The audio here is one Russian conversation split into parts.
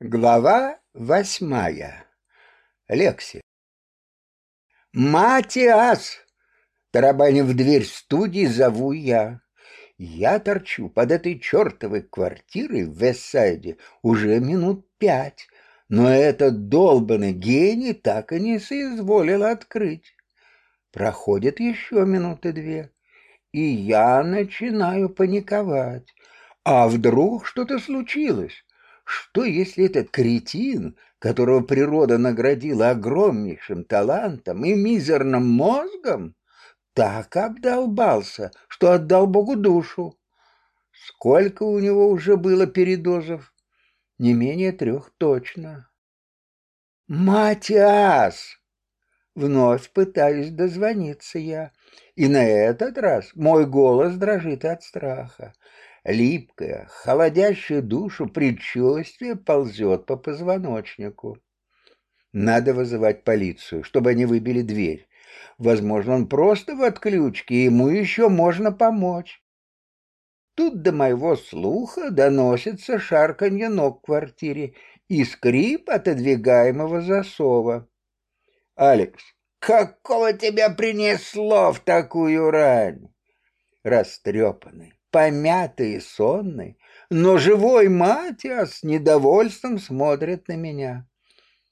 Глава восьмая. Лекси. «Матиас!» Тарабанив дверь студии, зову я. Я торчу под этой чертовой квартирой в Вестсайде уже минут пять, но этот долбанный гений так и не соизволил открыть. Проходит еще минуты две, и я начинаю паниковать. А вдруг что-то случилось? Что, если этот кретин, которого природа наградила огромнейшим талантом и мизерным мозгом, так обдолбался, что отдал Богу душу? Сколько у него уже было передозов? Не менее трех точно. «Матиас!» Вновь пытаюсь дозвониться я, и на этот раз мой голос дрожит от страха. Липкое, холодящее душу предчувствие ползет по позвоночнику. Надо вызывать полицию, чтобы они выбили дверь. Возможно, он просто в отключке, и ему еще можно помочь. Тут до моего слуха доносится шарканье ног в квартире и скрип отодвигаемого засова. «Алекс, какого тебя принесло в такую рань?» Растрепанный, помятый и сонный, но живой Матиас недовольством смотрит на меня.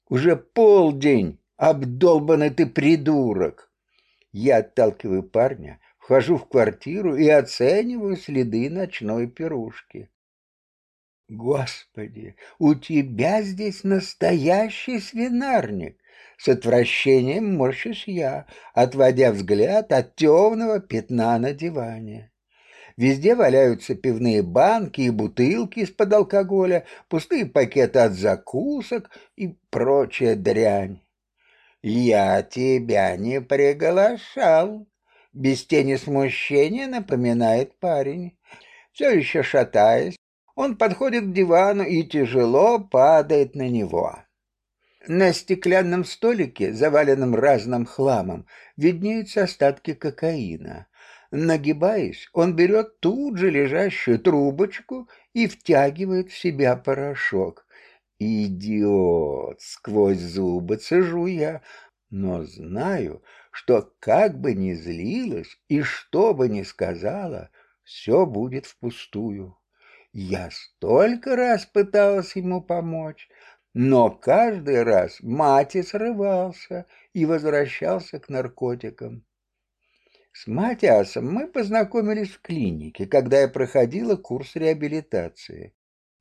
Уже полдень, обдолбанный ты придурок. Я отталкиваю парня, вхожу в квартиру и оцениваю следы ночной пирушки. Господи, у тебя здесь настоящий свинарник. С отвращением морщусь я, отводя взгляд от темного пятна на диване. Везде валяются пивные банки и бутылки из-под алкоголя, пустые пакеты от закусок и прочая дрянь. «Я тебя не приглашал», — без тени смущения напоминает парень. Все еще шатаясь, он подходит к дивану и тяжело падает на него. На стеклянном столике, заваленном разным хламом, виднеются остатки кокаина. Нагибаясь, он берет тут же лежащую трубочку и втягивает в себя порошок. Идиот! Сквозь зубы цежу я, но знаю, что как бы ни злилась и что бы ни сказала, все будет впустую. Я столько раз пыталась ему помочь, но каждый раз Мати срывался и возвращался к наркотикам. С Матиасом мы познакомились в клинике, когда я проходила курс реабилитации.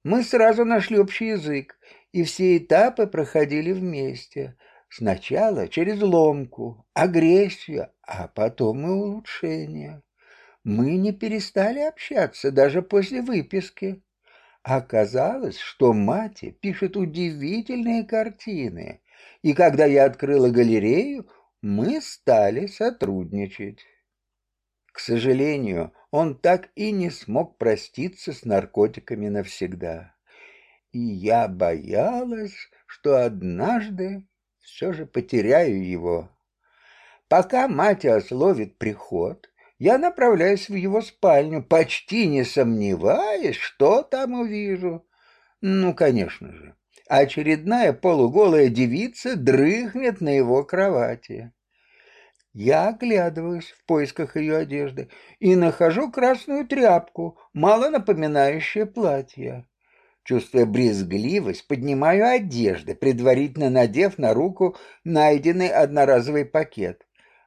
Мы сразу нашли общий язык, и все этапы проходили вместе. Сначала через ломку, агрессию, а потом и улучшение. Мы не перестали общаться даже после выписки. Оказалось, что мать пишет удивительные картины, и когда я открыла галерею, мы стали сотрудничать. К сожалению, он так и не смог проститься с наркотиками навсегда. И я боялась, что однажды все же потеряю его. Пока Матиас ловит приход, я направляюсь в его спальню, почти не сомневаясь, что там увижу. Ну, конечно же, очередная полуголая девица дрыхнет на его кровати. Я оглядываюсь в поисках ее одежды и нахожу красную тряпку, мало напоминающее платье. Чувствуя брезгливость, поднимаю одежды, предварительно надев на руку найденный одноразовый пакет.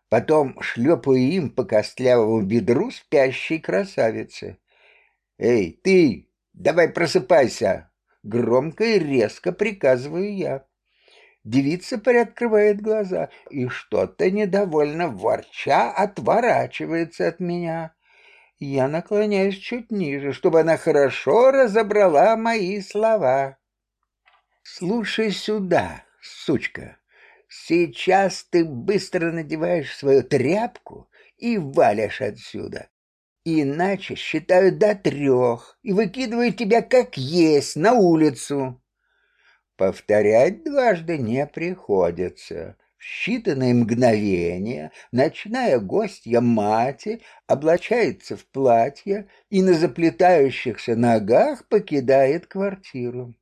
Потом шлепаю им по костлявому бедру спящей красавицы. «Эй, ты, давай просыпайся!» Громко и резко приказываю я. Девица приоткрывает глаза и что-то недовольно ворча отворачивается от меня. Я наклоняюсь чуть ниже, чтобы она хорошо разобрала мои слова. «Слушай сюда, сучка, сейчас ты быстро надеваешь свою тряпку и валишь отсюда. Иначе считаю до трех и выкидываю тебя как есть на улицу. Повторять дважды не приходится. В считанные мгновения ночная гостья мати облачается в платье и на заплетающихся ногах покидает квартиру.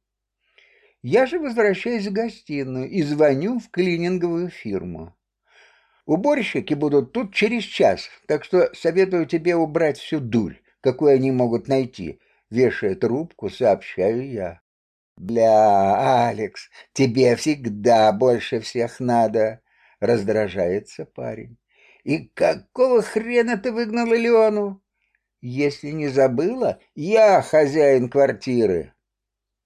Я же возвращаюсь в гостиную и звоню в клининговую фирму. Уборщики будут тут через час, так что советую тебе убрать всю дурь, какую они могут найти. Вешая трубку, сообщаю я. «Бля, Алекс, тебе всегда больше всех надо!» — раздражается парень. «И какого хрена ты выгнал Лену?» «Если не забыла, я хозяин квартиры».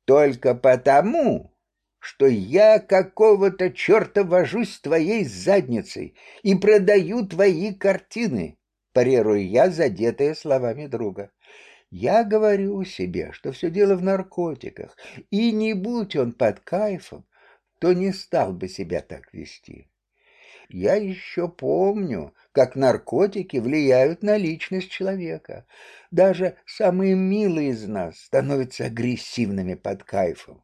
«Только потому, что я какого-то черта вожусь с твоей задницей и продаю твои картины», парирую я, задетая словами друга. Я говорю себе, что все дело в наркотиках, и не будь он под кайфом, то не стал бы себя так вести. Я еще помню, как наркотики влияют на личность человека. Даже самые милые из нас становятся агрессивными под кайфом.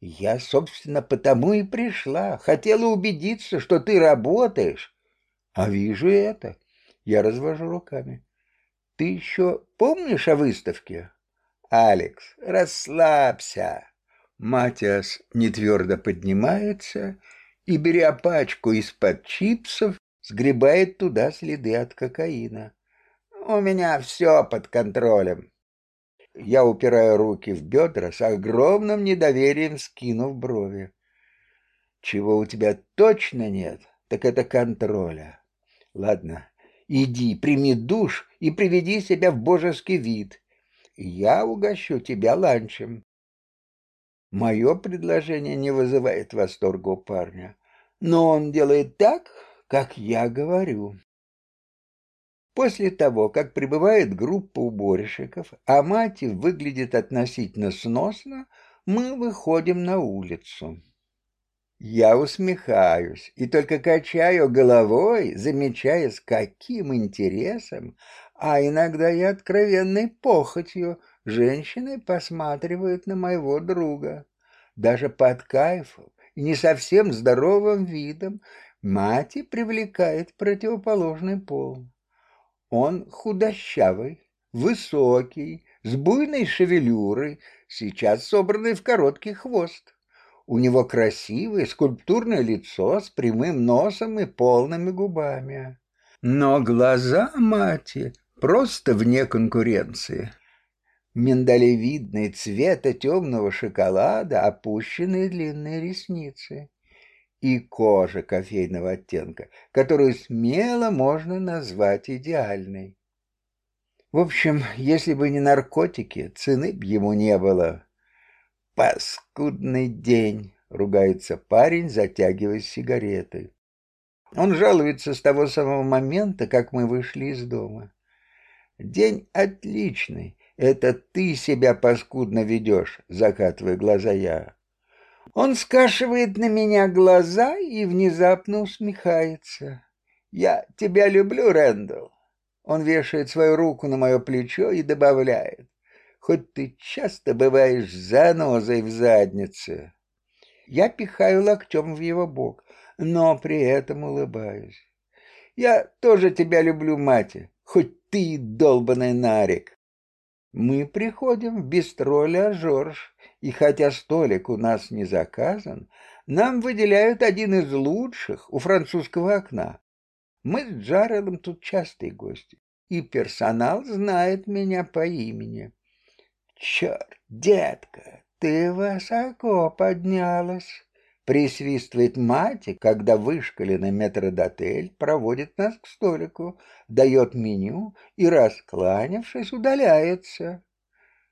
Я, собственно, потому и пришла. Хотела убедиться, что ты работаешь. А вижу это. Я развожу руками. Ты еще помнишь о выставке? Алекс, расслабься. Матиас нетвердо поднимается и, беря пачку из-под чипсов, сгребает туда следы от кокаина. У меня все под контролем. Я упираю руки в бедра с огромным недоверием, скинув брови. Чего у тебя точно нет, так это контроля. Ладно, Иди, прими душ и приведи себя в божеский вид. Я угощу тебя ланчем. Мое предложение не вызывает восторга у парня, но он делает так, как я говорю. После того, как прибывает группа уборщиков, а мать выглядит относительно сносно, мы выходим на улицу. Я усмехаюсь и только качаю головой, замечая, с каким интересом, а иногда и откровенной похотью, женщины посматривают на моего друга. Даже под кайфом и не совсем здоровым видом мать привлекает противоположный пол. Он худощавый, высокий, с буйной шевелюрой, сейчас собранный в короткий хвост. У него красивое скульптурное лицо с прямым носом и полными губами. Но глаза мати просто вне конкуренции. Миндалевидный цвета темного шоколада, опущенные длинные ресницы и кожа кофейного оттенка, которую смело можно назвать идеальной. В общем, если бы не наркотики, цены б ему не было. «Паскудный день!» — ругается парень, затягиваясь сигаретой. Он жалуется с того самого момента, как мы вышли из дома. «День отличный. Это ты себя паскудно ведешь», — закатывая глаза я. Он скашивает на меня глаза и внезапно усмехается. «Я тебя люблю, Рэндалл». Он вешает свою руку на мое плечо и добавляет хоть ты часто бываешь занозой в заднице. Я пихаю локтем в его бок, но при этом улыбаюсь. Я тоже тебя люблю, мать, хоть ты и долбанный нарик. Мы приходим в бистро «Ля Жорж», и хотя столик у нас не заказан, нам выделяют один из лучших у французского окна. Мы с Джарелом тут частые гости, и персонал знает меня по имени. Черт, детка, ты высоко поднялась. Присвистывает мать, когда вышкаленный метродотель проводит нас к столику, дает меню и, раскланявшись, удаляется.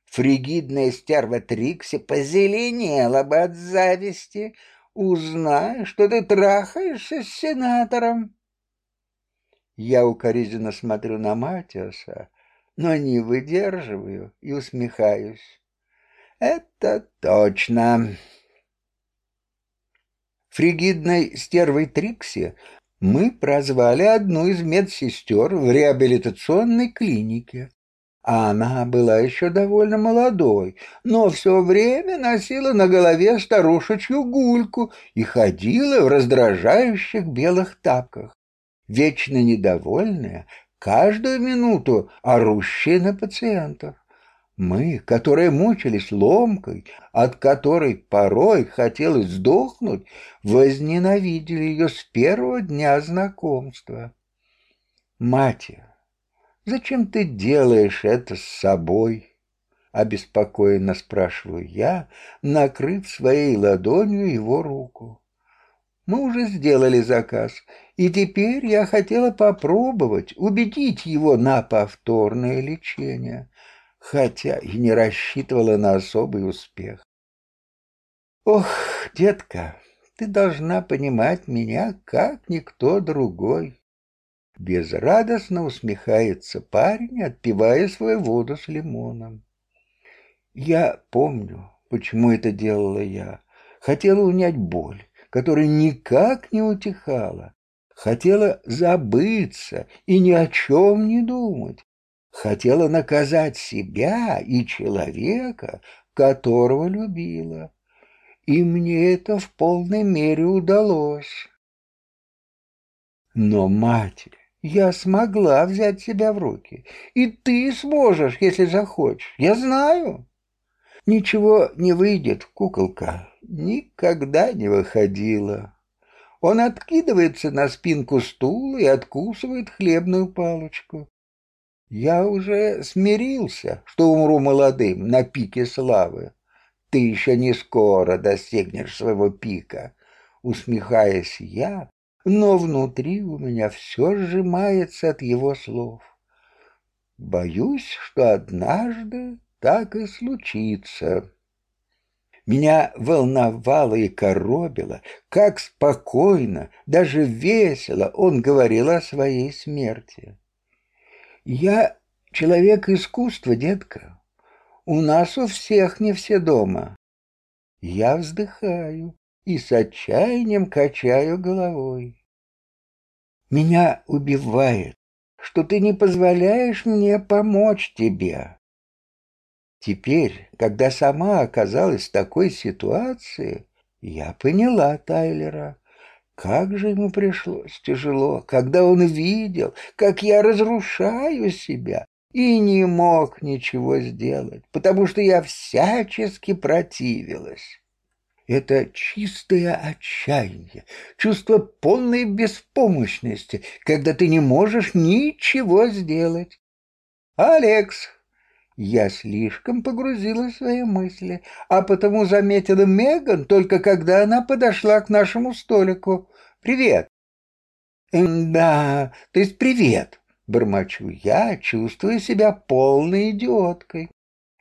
Фригидная стерва Трикси позеленела бы от зависти, узная, что ты трахаешься с сенатором. Я укоризненно смотрю на Матиаса, но не выдерживаю и усмехаюсь. Это точно. Фригидной стервой Трикси мы прозвали одну из медсестер в реабилитационной клинике. Она была еще довольно молодой, но все время носила на голове старушечью гульку и ходила в раздражающих белых тапках. Вечно недовольная, каждую минуту орущие на пациентов. Мы, которые мучились ломкой, от которой порой хотелось сдохнуть, возненавидели ее с первого дня знакомства. Мать, зачем ты делаешь это с собой? Обеспокоенно спрашиваю я, накрыв своей ладонью его руку. Мы уже сделали заказ, и теперь я хотела попробовать убедить его на повторное лечение хотя и не рассчитывала на особый успех. Ох, детка, ты должна понимать меня, как никто другой. Безрадостно усмехается парень, отпивая свою воду с лимоном. Я помню, почему это делала я. Хотела унять боль, которая никак не утихала. Хотела забыться и ни о чем не думать хотела наказать себя и человека, которого любила. И мне это в полной мере удалось. Но, матерь, я смогла взять себя в руки, и ты сможешь, если захочешь, я знаю. Ничего не выйдет, куколка, никогда не выходила. Он откидывается на спинку стула и откусывает хлебную палочку. Я уже смирился, что умру молодым на пике славы. Ты еще не скоро достигнешь своего пика. Усмехаясь я, но внутри у меня все сжимается от его слов. Боюсь, что однажды так и случится. Меня волновало и коробило, как спокойно, даже весело он говорил о своей смерти. Я человек искусства, детка. У нас у всех не все дома. Я вздыхаю и с отчаянием качаю головой. Меня убивает, что ты не позволяешь мне помочь тебе. Теперь, когда сама оказалась в такой ситуации, я поняла Тайлера. Как же ему пришлось тяжело, когда он видел, как я разрушаю себя, и не мог ничего сделать, потому что я всячески противилась. Это чистое отчаяние, чувство полной беспомощности, когда ты не можешь ничего сделать. «Алекс!» Я слишком погрузилась в свои мысли, а потому заметила Меган только когда она подошла к нашему столику. «Привет!» «Да, то есть привет!» — бормочу я, чувствуя себя полной идиоткой.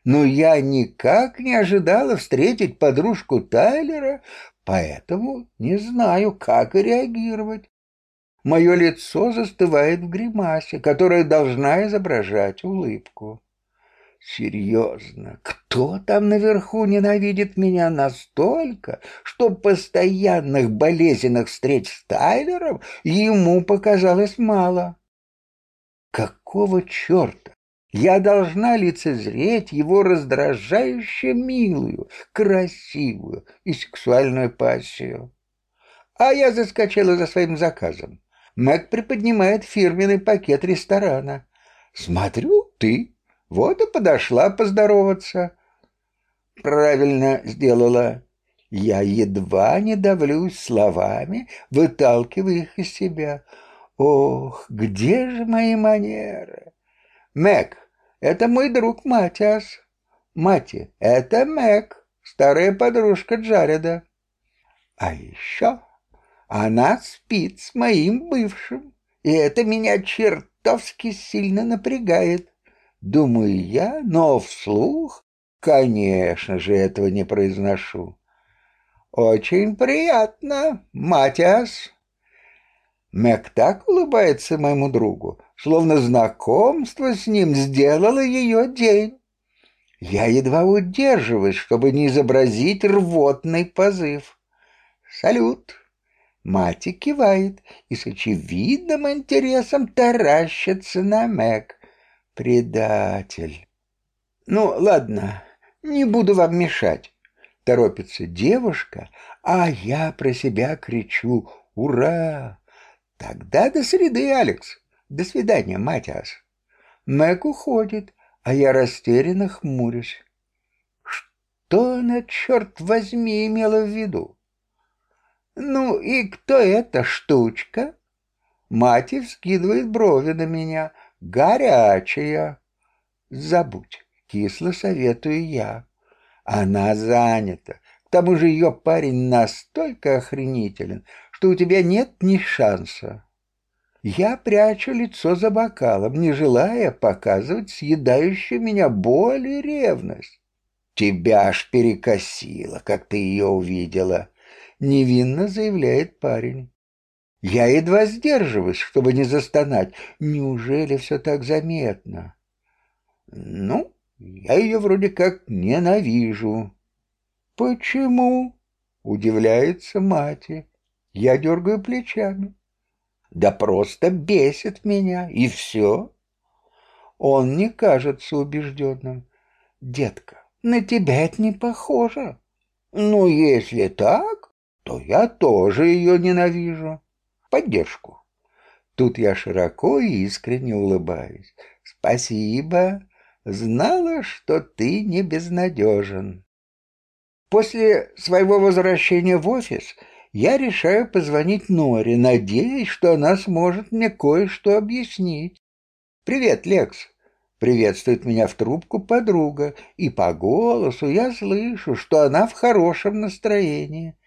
Но я никак не ожидала встретить подружку Тайлера, поэтому не знаю, как реагировать. Мое лицо застывает в гримасе, которая должна изображать улыбку. Серьезно, кто там наверху ненавидит меня настолько, что постоянных болезненных встреч с Тайлером ему показалось мало? Какого черта? Я должна лицезреть его раздражающе милую, красивую и сексуальную пассию. А я заскочила за своим заказом. Мэг приподнимает фирменный пакет ресторана. Смотрю, ты вот и подошла поздороваться. Правильно сделала. Я едва не давлюсь словами, выталкивая их из себя. Ох, где же мои манеры? Мэг, это мой друг Матиас. Мати, это Мэг, старая подружка Джареда. А еще она спит с моим бывшим, и это меня чертовски сильно напрягает. Думаю я, но вслух, конечно же, этого не произношу. Очень приятно, Матиас. Мэг так улыбается моему другу, словно знакомство с ним сделало ее день. Я едва удерживаюсь, чтобы не изобразить рвотный позыв. «Салют!» Мати кивает и с очевидным интересом таращится на Мэг. Предатель. Ну, ладно, не буду вам мешать. Торопится девушка, а я про себя кричу «Ура!». Тогда до среды, Алекс. До свидания, Матиас. Мэг уходит, а я растерянно хмурюсь. Что она, черт возьми, имела в виду? Ну и кто эта штучка? Мать вскидывает брови на меня. Горячая. Забудь, кисло советую я. Она занята. К тому же ее парень настолько охренителен, что у тебя нет ни шанса. Я прячу лицо за бокалом, не желая показывать съедающую меня боль и ревность. Тебя аж перекосило, как ты ее увидела, невинно заявляет парень. Я едва сдерживаюсь, чтобы не застонать. Неужели все так заметно? Ну, я ее вроде как ненавижу. Почему? Удивляется мать. Я дергаю плечами. Да просто бесит меня, и все. Он не кажется убежденным. Детка, на тебя это не похоже. Ну, если так, то я тоже ее ненавижу. Поддержку. Тут я широко и искренне улыбаюсь. Спасибо. Знала, что ты не безнадежен. После своего возвращения в офис я решаю позвонить Норе, надеясь, что она сможет мне кое-что объяснить. «Привет, Лекс!» Приветствует меня в трубку подруга, и по голосу я слышу, что она в хорошем настроении.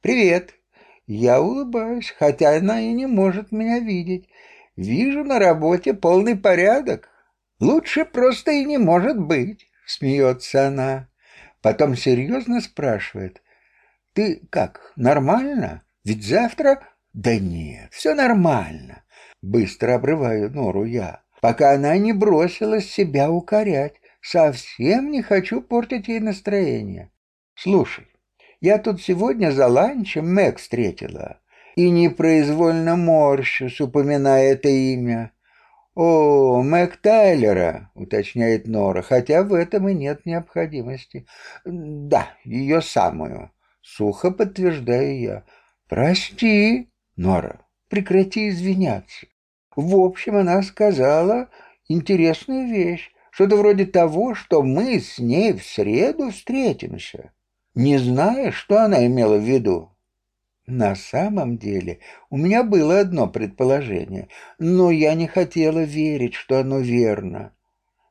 «Привет!» Я улыбаюсь, хотя она и не может меня видеть. Вижу на работе полный порядок. Лучше просто и не может быть, смеется она. Потом серьезно спрашивает. Ты как, нормально? Ведь завтра... Да нет, все нормально. Быстро обрываю нору я, пока она не бросилась себя укорять. Совсем не хочу портить ей настроение. Слушай, я тут сегодня за ланчем Мэг встретила и непроизвольно морщусь, упоминая это имя. «О, Мэг Тайлера», — уточняет Нора, хотя в этом и нет необходимости. «Да, ее самую». Сухо подтверждаю я. «Прости, Нора, прекрати извиняться». В общем, она сказала интересную вещь, что-то вроде того, что мы с ней в среду встретимся. Не зная, что она имела в виду. На самом деле у меня было одно предположение, но я не хотела верить, что оно верно.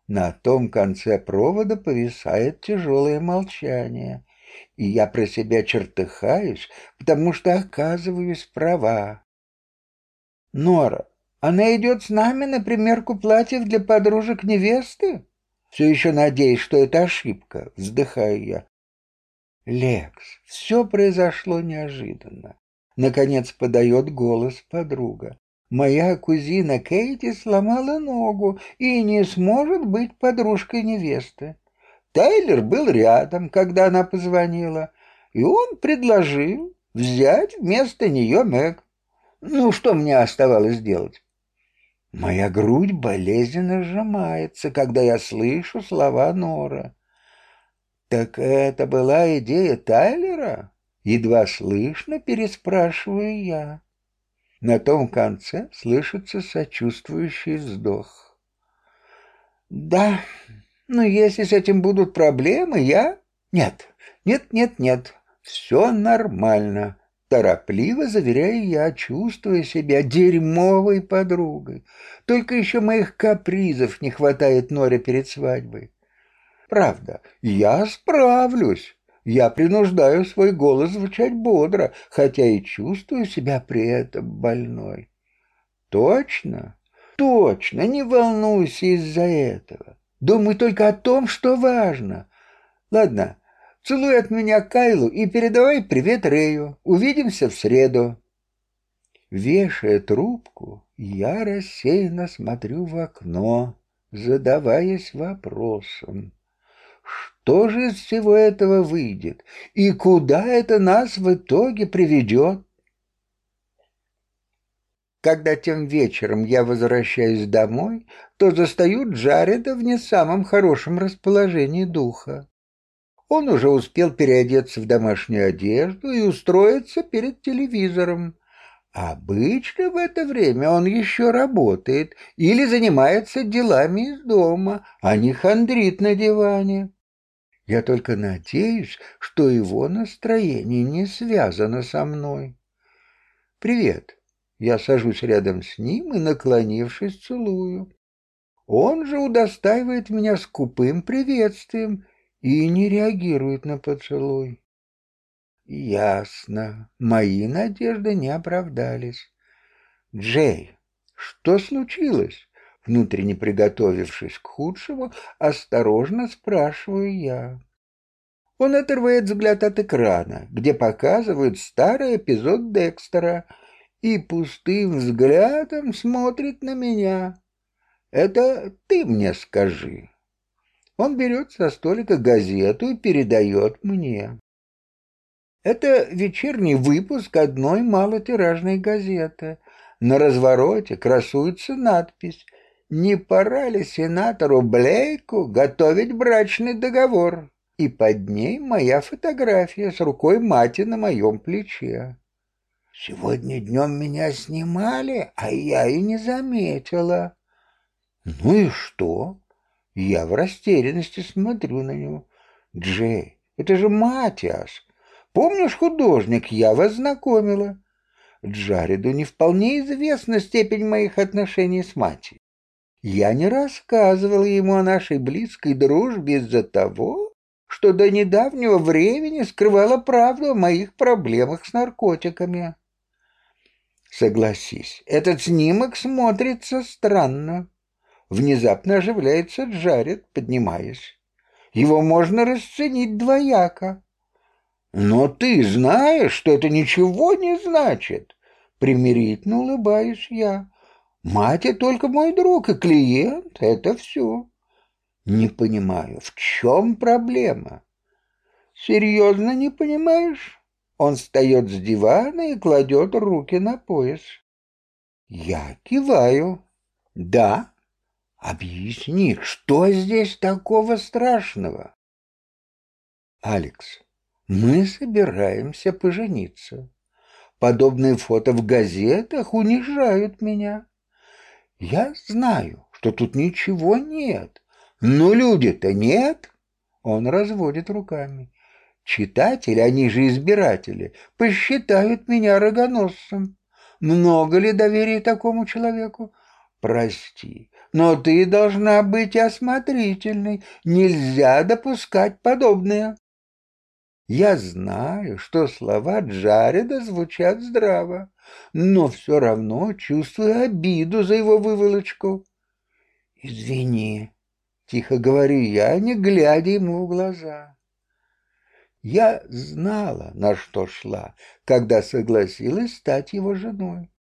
На том конце провода повисает тяжелое молчание и я про себя чертыхаюсь, потому что оказываюсь права. Нора, она идет с нами на примерку платьев для подружек невесты? Все еще надеюсь, что это ошибка, вздыхаю я. Лекс, все произошло неожиданно. Наконец подает голос подруга. Моя кузина Кейти сломала ногу и не сможет быть подружкой невесты. Тайлер был рядом, когда она позвонила, и он предложил взять вместо нее Мэг. Ну, что мне оставалось делать? Моя грудь болезненно сжимается, когда я слышу слова Нора. «Так это была идея Тайлера?» Едва слышно переспрашиваю я. На том конце слышится сочувствующий вздох. «Да, но если с этим будут проблемы, я... Нет, нет, нет, нет, все нормально. Торопливо заверяю я, чувствуя себя дерьмовой подругой. Только еще моих капризов не хватает Норе перед свадьбой. Правда, я справлюсь. Я принуждаю свой голос звучать бодро, хотя и чувствую себя при этом больной. Точно, точно, не волнуйся из-за этого. Думай только о том, что важно. Ладно, целуй от меня Кайлу и передавай привет Рэю. Увидимся в среду. Вешая трубку, я рассеянно смотрю в окно, задаваясь вопросом. Что же из всего этого выйдет? И куда это нас в итоге приведет? Когда тем вечером я возвращаюсь домой, то застаю Джареда в не самом хорошем расположении духа. Он уже успел переодеться в домашнюю одежду и устроиться перед телевизором. Обычно в это время он еще работает или занимается делами из дома, а не хандрит на диване. Я только надеюсь, что его настроение не связано со мной. «Привет». Я сажусь рядом с ним и, наклонившись, целую. Он же удостаивает меня скупым приветствием и не реагирует на поцелуй. Ясно, мои надежды не оправдались. Джей, что случилось? Внутренне приготовившись к худшему, осторожно спрашиваю я. Он отрывает взгляд от экрана, где показывают старый эпизод Декстера, и пустым взглядом смотрит на меня. Это ты мне скажи. Он берет со столика газету и передает мне. Это вечерний выпуск одной малотиражной газеты. На развороте красуется надпись «Не пора ли сенатору Блейку готовить брачный договор?» И под ней моя фотография с рукой мати на моем плече. Сегодня днем меня снимали, а я и не заметила. Ну и что? Я в растерянности смотрю на него. Джей, это же Матиас. Помнишь, художник, я вас знакомила. Джареду не вполне известна степень моих отношений с матерью. Я не рассказывала ему о нашей близкой дружбе из-за того, что до недавнего времени скрывала правду о моих проблемах с наркотиками. Согласись, этот снимок смотрится странно. Внезапно оживляется Джаред, поднимаясь. Его можно расценить двояко. Но ты знаешь, что это ничего не значит. Примирительно улыбаюсь я. Мать — только мой друг и клиент, это все. Не понимаю, в чем проблема? Серьезно не понимаешь? Он встает с дивана и кладет руки на пояс. Я киваю. Да. Объясни, что здесь такого страшного? Алекс, мы собираемся пожениться. Подобные фото в газетах унижают меня. Я знаю, что тут ничего нет, но люди-то нет. Он разводит руками. Читатели, они же избиратели, посчитают меня рогоносцем. Много ли доверия такому человеку? Прости, но ты должна быть осмотрительной. Нельзя допускать подобное. Я знаю, что слова Джареда звучат здраво, но все равно чувствую обиду за его выволочку. «Извини», — тихо говорю я, не глядя ему в глаза. Я знала, на что шла, когда согласилась стать его женой.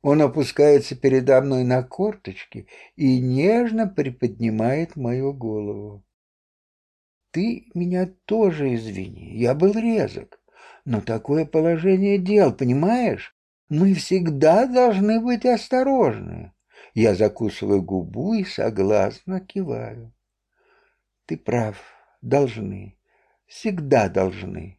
Он опускается передо мной на корточки и нежно приподнимает мою голову. Ты меня тоже извини, я был резок. Но такое положение дел, понимаешь? Мы всегда должны быть осторожны. Я закусываю губу и согласно киваю. Ты прав, должны, всегда должны.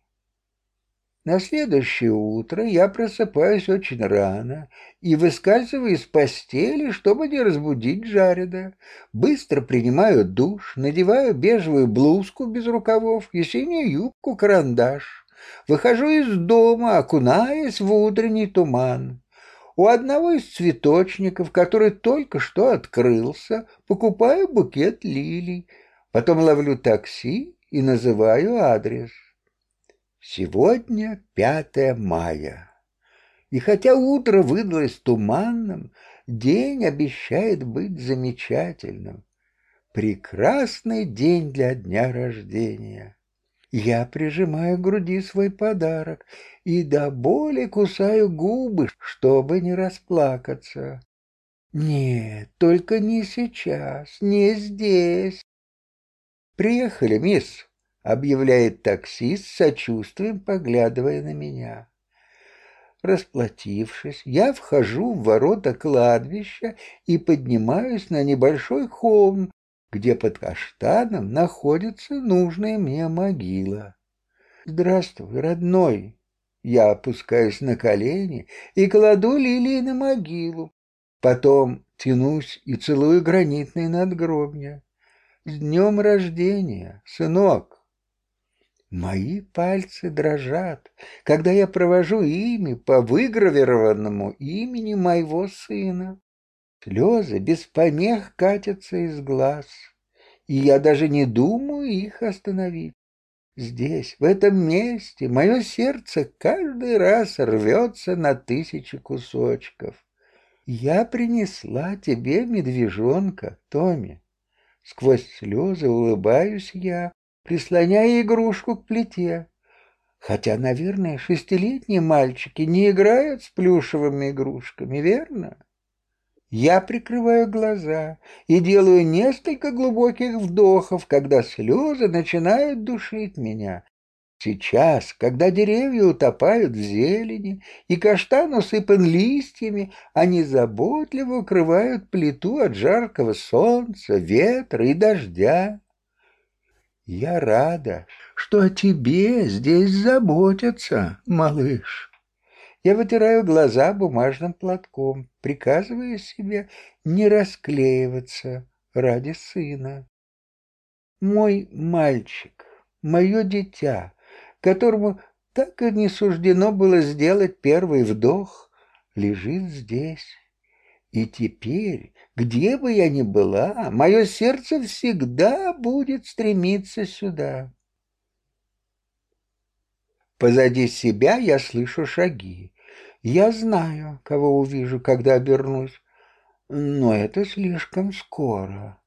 На следующее утро я просыпаюсь очень рано и выскальзываю из постели, чтобы не разбудить Джареда. Быстро принимаю душ, надеваю бежевую блузку без рукавов и синюю юбку-карандаш. Выхожу из дома, окунаясь в утренний туман. У одного из цветочников, который только что открылся, покупаю букет лилий. Потом ловлю такси и называю адрес. Сегодня 5 мая. И хотя утро выдалось туманным, день обещает быть замечательным. Прекрасный день для дня рождения. Я прижимаю к груди свой подарок и до боли кусаю губы, чтобы не расплакаться. Нет, только не сейчас, не здесь. Приехали, мисс объявляет таксист сочувствием, поглядывая на меня. Расплатившись, я вхожу в ворота кладбища и поднимаюсь на небольшой холм, где под каштаном находится нужная мне могила. «Здравствуй, родной!» Я опускаюсь на колени и кладу лилии на могилу. Потом тянусь и целую гранитный надгробня. С днем рождения, сынок! Мои пальцы дрожат, когда я провожу ими по выгравированному имени моего сына. Слезы без помех катятся из глаз, и я даже не думаю их остановить. Здесь, в этом месте, мое сердце каждый раз рвется на тысячи кусочков. Я принесла тебе медвежонка, Томи. Сквозь слезы улыбаюсь я, прислоняя игрушку к плите. Хотя, наверное, шестилетние мальчики не играют с плюшевыми игрушками, верно? Я прикрываю глаза и делаю несколько глубоких вдохов, когда слезы начинают душить меня. Сейчас, когда деревья утопают в зелени и каштан усыпан листьями, они заботливо укрывают плиту от жаркого солнца, ветра и дождя. Я рада, что о тебе здесь заботятся, малыш. Я вытираю глаза бумажным платком, приказывая себе не расклеиваться ради сына. Мой мальчик, мое дитя, которому так и не суждено было сделать первый вдох, лежит здесь. И теперь, где бы я ни была, мое сердце всегда будет стремиться сюда. Позади себя я слышу шаги. Я знаю, кого увижу, когда обернусь. Но это слишком скоро.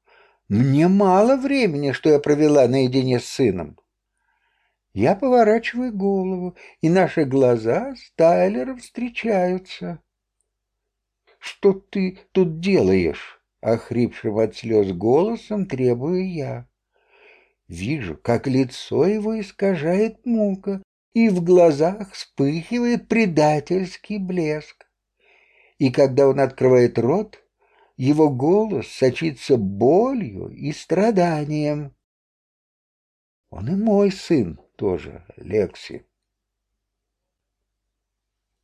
Мне мало времени, что я провела наедине с сыном. Я поворачиваю голову, и наши глаза с Тайлером встречаются. «Что ты тут делаешь?» — охрипшим от слез голосом требую я. Вижу, как лицо его искажает мука, и в глазах вспыхивает предательский блеск. И когда он открывает рот, его голос сочится болью и страданием. Он и мой сын тоже, Лекси.